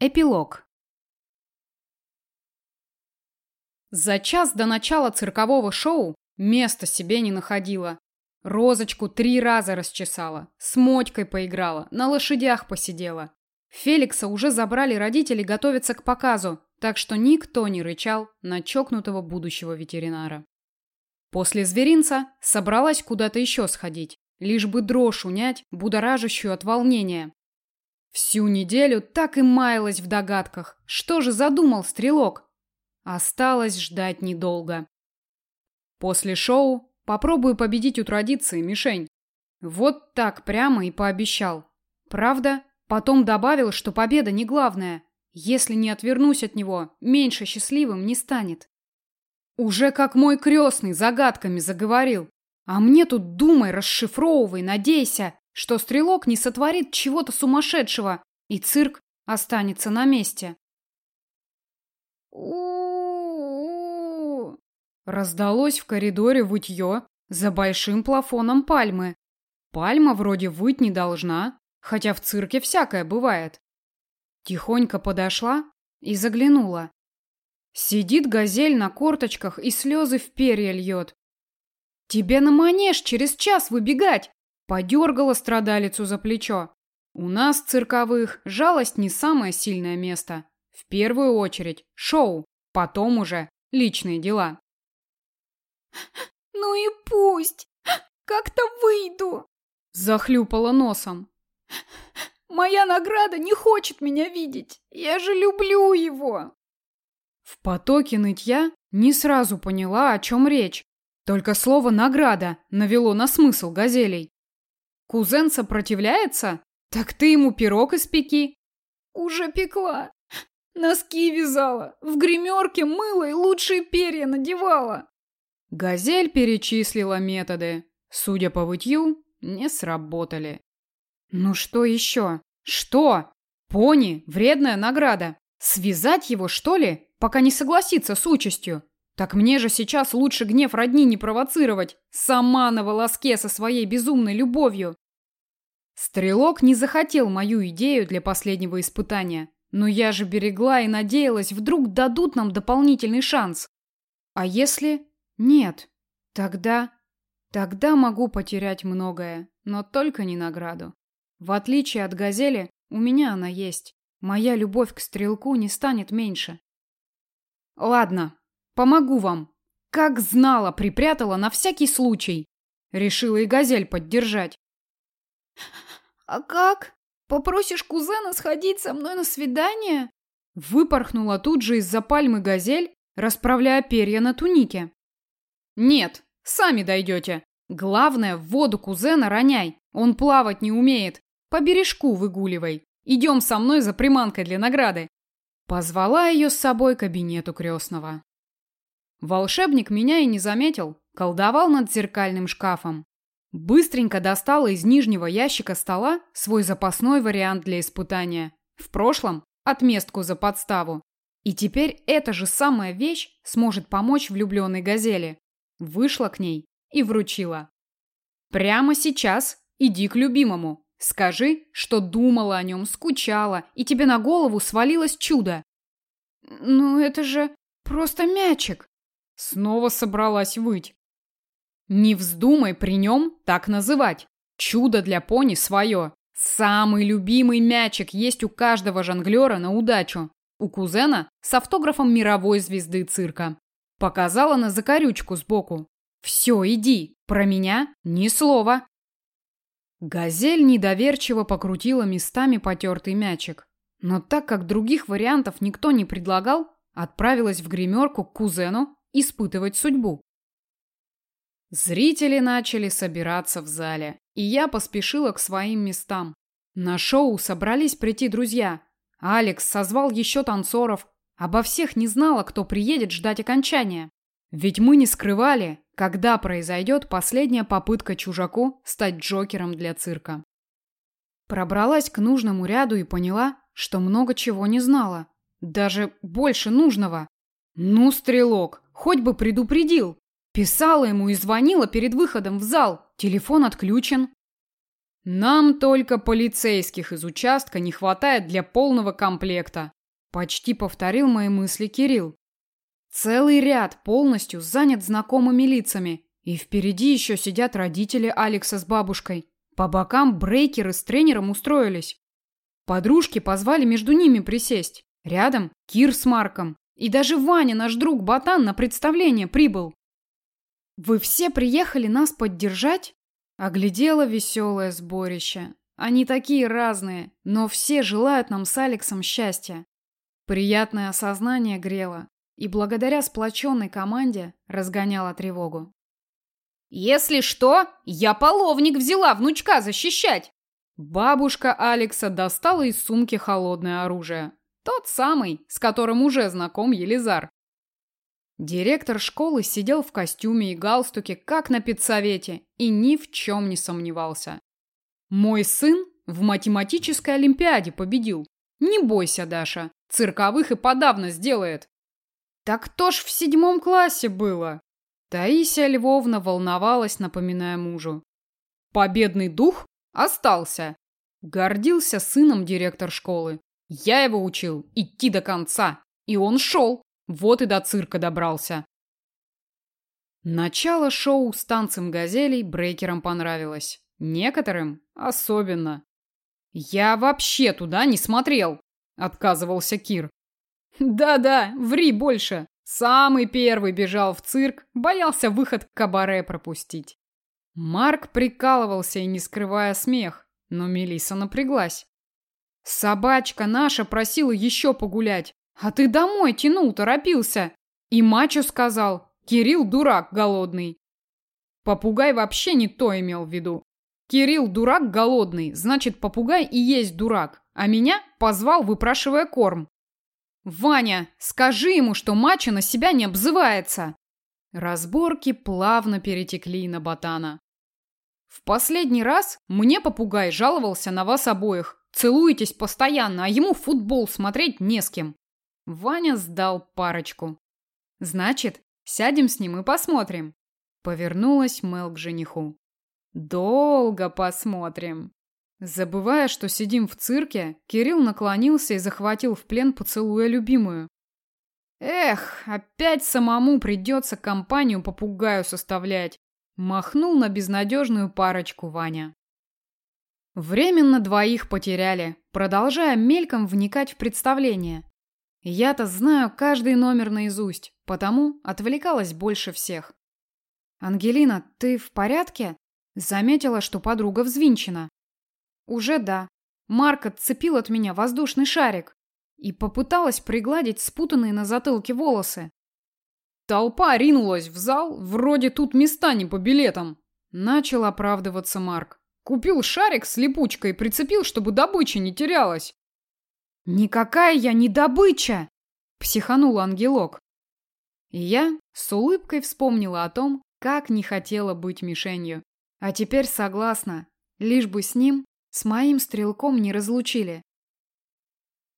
Эпилог. За час до начала циркового шоу места себе не находила. Розочку три раза расчесала, с Мотькой поиграла, на лошадях посидела. Феликса уже забрали родители готовиться к показу, так что никто не рычал на чокнутого будущего ветеринара. После зверинца собралась куда-то еще сходить, лишь бы дрожь унять, будоражащую от волнения. Всю неделю так и маялась в догадках. Что же задумал стрелок? Осталось ждать недолго. После шоу попробую победить у традиции мишень. Вот так прямо и пообещал. Правда, потом добавил, что победа не главная. Если не отвернусь от него, меньше счастливым не станет. Уже как мой крестный загадками заговорил. А мне тут думай, расшифровывай, надейся что стрелок не сотворит чего-то сумасшедшего, и цирк останется на месте. у Раздалось в коридоре вытье за большим плафоном пальмы. Пальма вроде выть не должна, хотя в цирке всякое бывает. Тихонько подошла и заглянула. Сидит газель на корточках и слезы в перья льет. «Тебе на манеж через час выбегать!» Подергала страдалицу за плечо. У нас, цирковых, жалость не самое сильное место. В первую очередь шоу, потом уже личные дела. Ну и пусть. Как-то выйду. Захлюпала носом. Моя награда не хочет меня видеть. Я же люблю его. В потоке нытья не сразу поняла, о чем речь. Только слово «награда» навело на смысл газелей. Кузен сопротивляется? Так ты ему пирог испеки. Уже пекла. Носки вязала, в гримерке мыла и лучшие перья надевала. Газель перечислила методы. Судя по вытью, не сработали. Ну что еще? Что? Пони – вредная награда. Связать его, что ли, пока не согласится с участью? Так мне же сейчас лучше гнев родни не провоцировать. Сама на волоске со своей безумной любовью. Стрелок не захотел мою идею для последнего испытания. Но я же берегла и надеялась, вдруг дадут нам дополнительный шанс. А если нет? Тогда... Тогда могу потерять многое, но только не награду. В отличие от газели, у меня она есть. Моя любовь к стрелку не станет меньше. Ладно, Помогу вам. Как знала, припрятала на всякий случай. Решила и газель поддержать. А как? Попросишь кузена сходить со мной на свидание? Выпорхнула тут же из-за пальмы газель, расправляя перья на тунике. Нет, сами дойдете. Главное, в воду кузена роняй. Он плавать не умеет. По бережку выгуливай. Идем со мной за приманкой для награды. Позвала ее с собой кабинету крестного. Волшебник меня и не заметил, колдовал над зеркальным шкафом. Быстренько достала из нижнего ящика стола свой запасной вариант для испытания. В прошлом отместку за подставу. И теперь эта же самая вещь сможет помочь влюбленной газели. Вышла к ней и вручила. Прямо сейчас иди к любимому. Скажи, что думала о нем, скучала, и тебе на голову свалилось чудо. Ну это же просто мячик. Снова собралась выть. Не вздумай при нем так называть. Чудо для пони свое. Самый любимый мячик есть у каждого жонглера на удачу. У кузена с автографом мировой звезды цирка. Показала на закорючку сбоку. Все, иди. Про меня ни слова. Газель недоверчиво покрутила местами потертый мячик. Но так как других вариантов никто не предлагал, отправилась в гримерку к кузену испытывать судьбу. Зрители начали собираться в зале, и я поспешила к своим местам. На шоу собрались прийти друзья. Алекс созвал еще танцоров. Обо всех не знала, кто приедет ждать окончания. Ведь мы не скрывали, когда произойдет последняя попытка чужаку стать Джокером для цирка. Пробралась к нужному ряду и поняла, что много чего не знала. Даже больше нужного. Ну, стрелок, Хоть бы предупредил. Писала ему и звонила перед выходом в зал. Телефон отключен. Нам только полицейских из участка не хватает для полного комплекта. Почти повторил мои мысли Кирилл. Целый ряд полностью занят знакомыми лицами, и впереди еще сидят родители Алекса с бабушкой. По бокам брейкеры с тренером устроились. Подружки позвали между ними присесть. Рядом Кир с Марком. И даже Ваня, наш друг Ботан, на представление прибыл. «Вы все приехали нас поддержать?» Оглядела веселое сборище. Они такие разные, но все желают нам с Алексом счастья. Приятное осознание грело, и благодаря сплоченной команде разгоняло тревогу. «Если что, я половник взяла внучка защищать!» Бабушка Алекса достала из сумки холодное оружие. Тот самый, с которым уже знаком Елизар. Директор школы сидел в костюме и галстуке, как на педсовете, и ни в чем не сомневался. Мой сын в математической олимпиаде победил. Не бойся, Даша, цирковых и подавно сделает. Так кто ж в седьмом классе было? Таисия Львовна волновалась, напоминая мужу. Победный дух остался. Гордился сыном директор школы. Я его учил идти до конца, и он шел. Вот и до цирка добрался. Начало шоу с танцем газелей брейкерам понравилось. Некоторым особенно. Я вообще туда не смотрел, отказывался Кир. Да-да, ври больше. Самый первый бежал в цирк, боялся выход к кабаре пропустить. Марк прикалывался и не скрывая смех, но Мелиса напряглась. Собачка наша просила еще погулять, а ты домой тянул, торопился. И мачо сказал, Кирилл дурак голодный. Попугай вообще не то имел в виду. Кирилл дурак голодный, значит, попугай и есть дурак, а меня позвал, выпрашивая корм. Ваня, скажи ему, что мачо на себя не обзывается. Разборки плавно перетекли на ботана. В последний раз мне попугай жаловался на вас обоих. Целуетесь постоянно, а ему футбол смотреть не с кем. Ваня сдал парочку. Значит, сядем с ним и посмотрим. Повернулась Мел к жениху. Долго посмотрим. Забывая, что сидим в цирке, Кирилл наклонился и захватил в плен, поцелуя любимую. Эх, опять самому придется компанию попугаю составлять. Махнул на безнадежную парочку Ваня. Временно двоих потеряли, продолжая мельком вникать в представление. Я-то знаю каждый номер наизусть, потому отвлекалась больше всех. «Ангелина, ты в порядке?» Заметила, что подруга взвинчена. Уже да. Марк отцепил от меня воздушный шарик и попыталась пригладить спутанные на затылке волосы. Толпа ринулась в зал, вроде тут места не по билетам. Начал оправдываться Марк. Купил шарик с липучкой прицепил, чтобы добыча не терялась. «Никакая я не добыча!» – психанул ангелок. И я с улыбкой вспомнила о том, как не хотела быть мишенью. А теперь согласна, лишь бы с ним с моим стрелком не разлучили.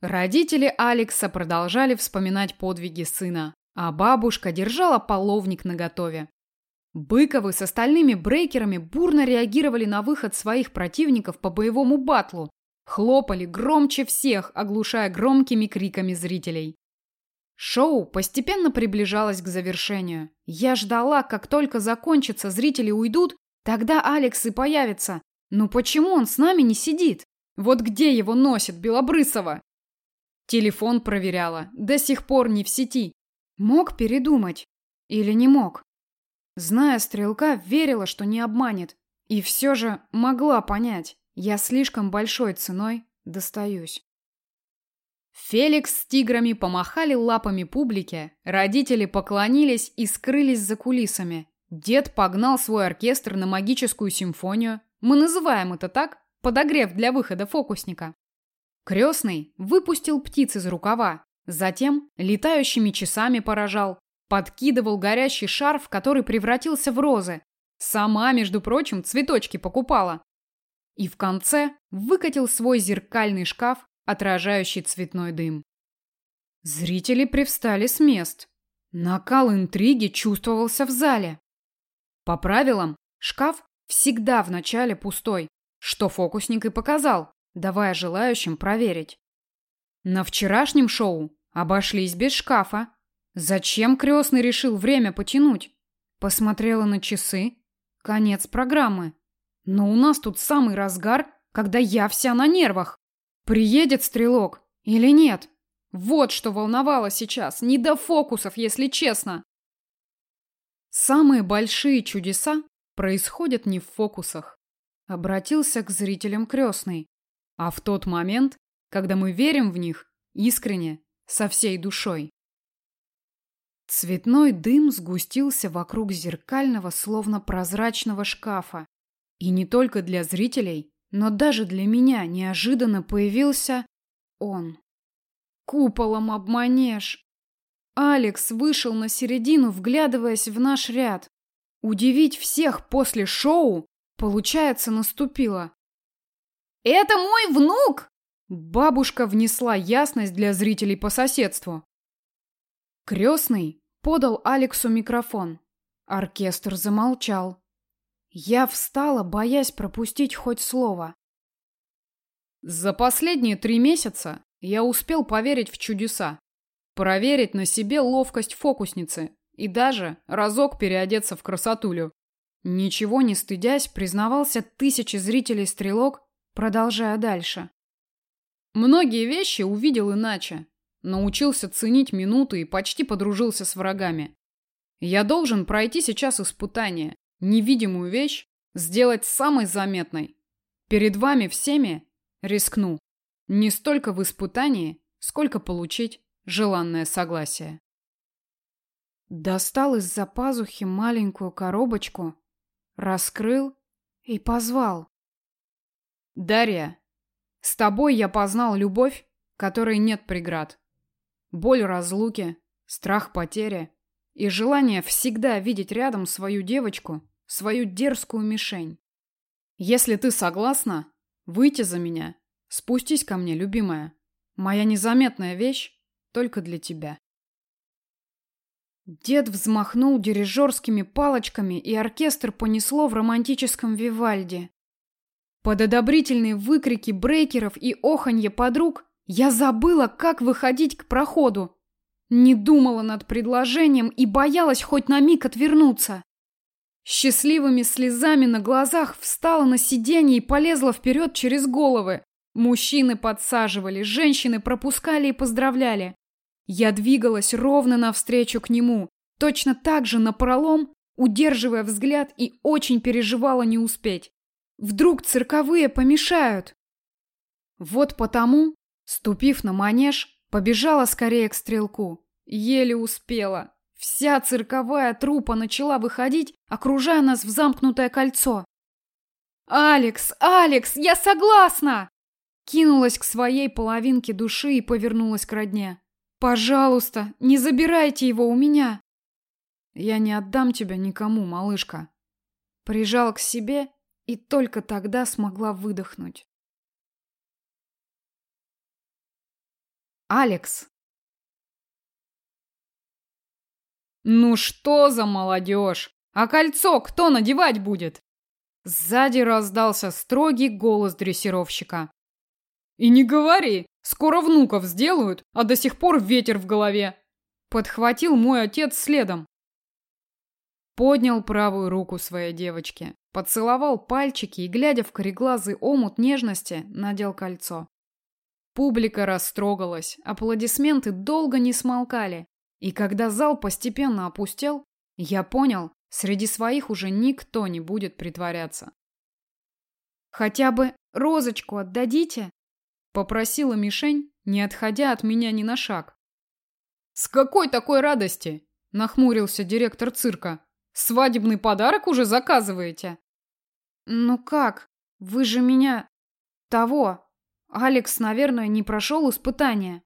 Родители Алекса продолжали вспоминать подвиги сына, а бабушка держала половник наготове. Быковы с остальными брейкерами бурно реагировали на выход своих противников по боевому батлу, хлопали громче всех, оглушая громкими криками зрителей. Шоу постепенно приближалось к завершению. Я ждала, как только закончится, зрители уйдут, тогда Алекс и появится, ну почему он с нами не сидит? Вот где его носит Белобрысова? Телефон проверяла, до сих пор не в сети. Мог передумать или не мог? Зная стрелка, верила, что не обманет. И все же могла понять, я слишком большой ценой достаюсь. Феликс с тиграми помахали лапами публике, родители поклонились и скрылись за кулисами. Дед погнал свой оркестр на магическую симфонию, мы называем это так, подогрев для выхода фокусника. Крестный выпустил птиц из рукава, затем летающими часами поражал, подкидывал горящий шар, в который превратился в розы. Сама, между прочим, цветочки покупала. И в конце выкатил свой зеркальный шкаф, отражающий цветной дым. Зрители привстали с мест. Накал интриги чувствовался в зале. По правилам, шкаф всегда в начале пустой. что фокусник и показал, давая желающим проверить. На вчерашнем шоу обошлись без шкафа. Зачем крестный решил время потянуть? Посмотрела на часы. Конец программы. Но у нас тут самый разгар, когда я вся на нервах. Приедет стрелок или нет? Вот что волновало сейчас. Не до фокусов, если честно. Самые большие чудеса происходят не в фокусах. Обратился к зрителям крестный. А в тот момент, когда мы верим в них искренне, со всей душой. Цветной дым сгустился вокруг зеркального, словно прозрачного шкафа. И не только для зрителей, но даже для меня неожиданно появился он. Куполом обманешь. Алекс вышел на середину, вглядываясь в наш ряд. Удивить всех после шоу, получается, наступило. «Это мой внук!» Бабушка внесла ясность для зрителей по соседству. Крестный подал Алексу микрофон. Оркестр замолчал. Я встала, боясь пропустить хоть слово. За последние три месяца я успел поверить в чудеса, проверить на себе ловкость фокусницы и даже разок переодеться в красотулю. Ничего не стыдясь, признавался тысячи зрителей стрелок, продолжая дальше. Многие вещи увидел иначе, научился ценить минуты и почти подружился с врагами. Я должен пройти сейчас испытание, невидимую вещь сделать самой заметной. Перед вами всеми рискну. Не столько в испытании, сколько получить желанное согласие. Достал из-за пазухи маленькую коробочку, раскрыл и позвал. Дарья, с тобой я познал любовь, которой нет преград. Боль разлуки, страх потери и желание всегда видеть рядом свою девочку, свою дерзкую мишень. Если ты согласна, выйти за меня, спустись ко мне, любимая. Моя незаметная вещь только для тебя. Дед взмахнул дирижерскими палочками, и оркестр понесло в романтическом Вивальди. Под одобрительные выкрики брейкеров и оханье подруг я забыла, как выходить к проходу. Не думала над предложением и боялась хоть на миг отвернуться. Счастливыми слезами на глазах встала на сиденье и полезла вперед через головы. Мужчины подсаживали, женщины пропускали и поздравляли. Я двигалась ровно навстречу к нему, точно так же напролом, удерживая взгляд и очень переживала не успеть. Вдруг цирковые помешают? Вот потому, ступив на манеж, побежала скорее к стрелку. Еле успела. Вся цирковая трупа начала выходить, окружая нас в замкнутое кольцо. «Алекс! Алекс! Я согласна!» Кинулась к своей половинке души и повернулась к родне. «Пожалуйста, не забирайте его у меня!» «Я не отдам тебя никому, малышка!» Прижал к себе и только тогда смогла выдохнуть. Алекс. Ну что за молодежь? А кольцо кто надевать будет? Сзади раздался строгий голос дрессировщика. И не говори, скоро внуков сделают, а до сих пор ветер в голове. Подхватил мой отец следом. Поднял правую руку своей девочки, поцеловал пальчики и, глядя в кореглазый омут нежности, надел кольцо. Публика растрогалась, аплодисменты долго не смолкали, и когда зал постепенно опустел, я понял, среди своих уже никто не будет притворяться. «Хотя бы розочку отдадите?» — попросила мишень, не отходя от меня ни на шаг. «С какой такой радости?» — нахмурился директор цирка. Свадебный подарок уже заказываете? Ну как? Вы же меня... Того. Алекс, наверное, не прошел испытания.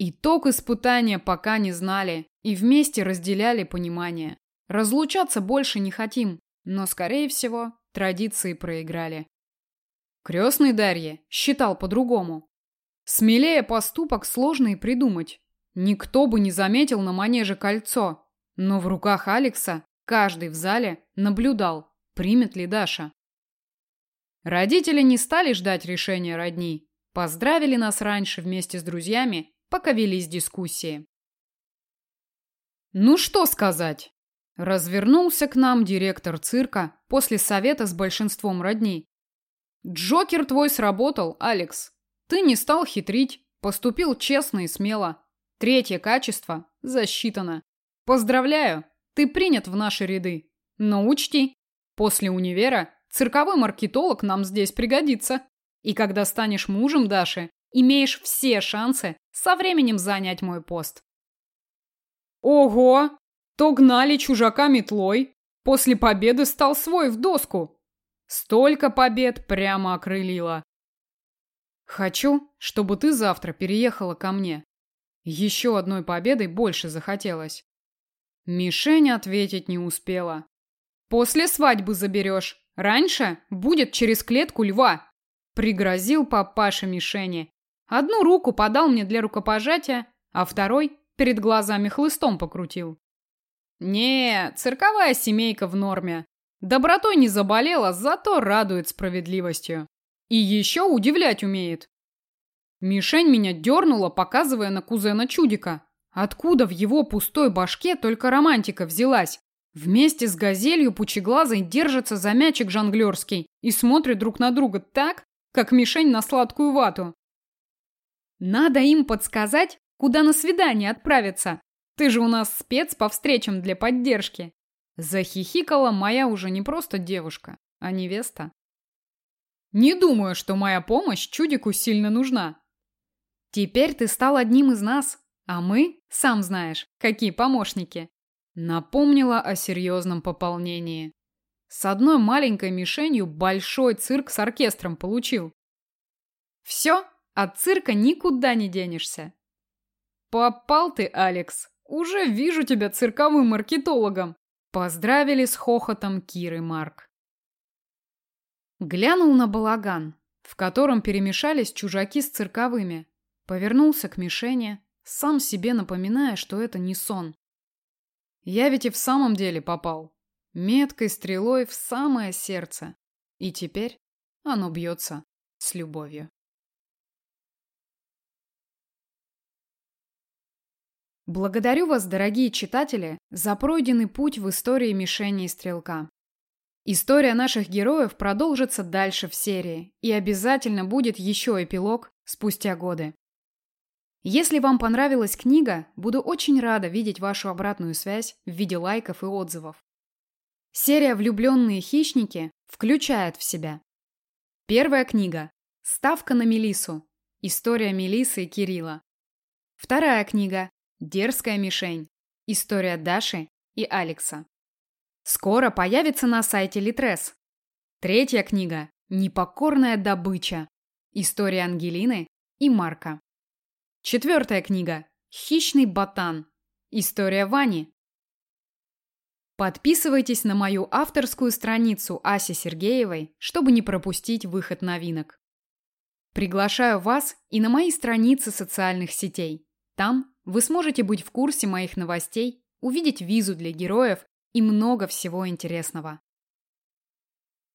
Итог испытания пока не знали и вместе разделяли понимание. Разлучаться больше не хотим, но, скорее всего, традиции проиграли. Крестный Дарье считал по-другому. Смелее поступок сложно и придумать. Никто бы не заметил на манеже кольцо, но в руках Алекса каждый в зале наблюдал, примет ли Даша. Родители не стали ждать решения родни. Поздравили нас раньше вместе с друзьями, пока велись дискуссии. Ну что сказать? Развернулся к нам директор цирка после совета с большинством родней. Джокер твой сработал, Алекс. Ты не стал хитрить, поступил честно и смело. Третье качество засчитано. Поздравляю, ты принят в наши ряды. Но учти, после универа цирковой маркетолог нам здесь пригодится. И когда станешь мужем Даши, имеешь все шансы со временем занять мой пост. Ого! То гнали чужака метлой, после победы стал свой в доску. Столько побед прямо окрылило. Хочу, чтобы ты завтра переехала ко мне. Еще одной победой больше захотелось. Мишень ответить не успела. После свадьбы заберешь. Раньше будет через клетку льва. Пригрозил папаша Мишени. Одну руку подал мне для рукопожатия, а второй перед глазами хлыстом покрутил. Не, цирковая семейка в норме. Добротой не заболела, зато радует справедливостью. И еще удивлять умеет. Мишень меня дернула, показывая на кузена Чудика. Откуда в его пустой башке только романтика взялась? Вместе с газелью пучеглазой держатся за мячик жонглерский и смотрят друг на друга так, как мишень на сладкую вату. Надо им подсказать, куда на свидание отправиться. Ты же у нас спец по встречам для поддержки. Захихикала моя уже не просто девушка, а невеста. Не думаю, что моя помощь чудику сильно нужна. Теперь ты стал одним из нас, а мы, сам знаешь, какие помощники. Напомнила о серьезном пополнении. С одной маленькой мишенью большой цирк с оркестром получил. Все, от цирка никуда не денешься. Попал ты, Алекс. Уже вижу тебя цирковым маркетологом. Поздравили с хохотом Кир и Марк. Глянул на балаган, в котором перемешались чужаки с цирковыми. Повернулся к мишени, сам себе напоминая, что это не сон. Я ведь и в самом деле попал. Меткой стрелой в самое сердце. И теперь оно бьется с любовью. Благодарю вас, дорогие читатели, за пройденный путь в истории мишени и стрелка. История наших героев продолжится дальше в серии, и обязательно будет еще эпилог спустя годы. Если вам понравилась книга, буду очень рада видеть вашу обратную связь в виде лайков и отзывов. Серия «Влюбленные хищники» включает в себя Первая книга «Ставка на Мелису. История Мелисы и Кирилла». Вторая книга Дерзкая мишень. История Даши и Алекса. Скоро появится на сайте Литрес. Третья книга Непокорная добыча. История Ангелины и Марка. Четвертая книга Хищный ботан. История Вани. Подписывайтесь на мою авторскую страницу Аси Сергеевой, чтобы не пропустить выход новинок. Приглашаю вас и на мои страницы социальных сетей. Там вы сможете быть в курсе моих новостей, увидеть визу для героев и много всего интересного.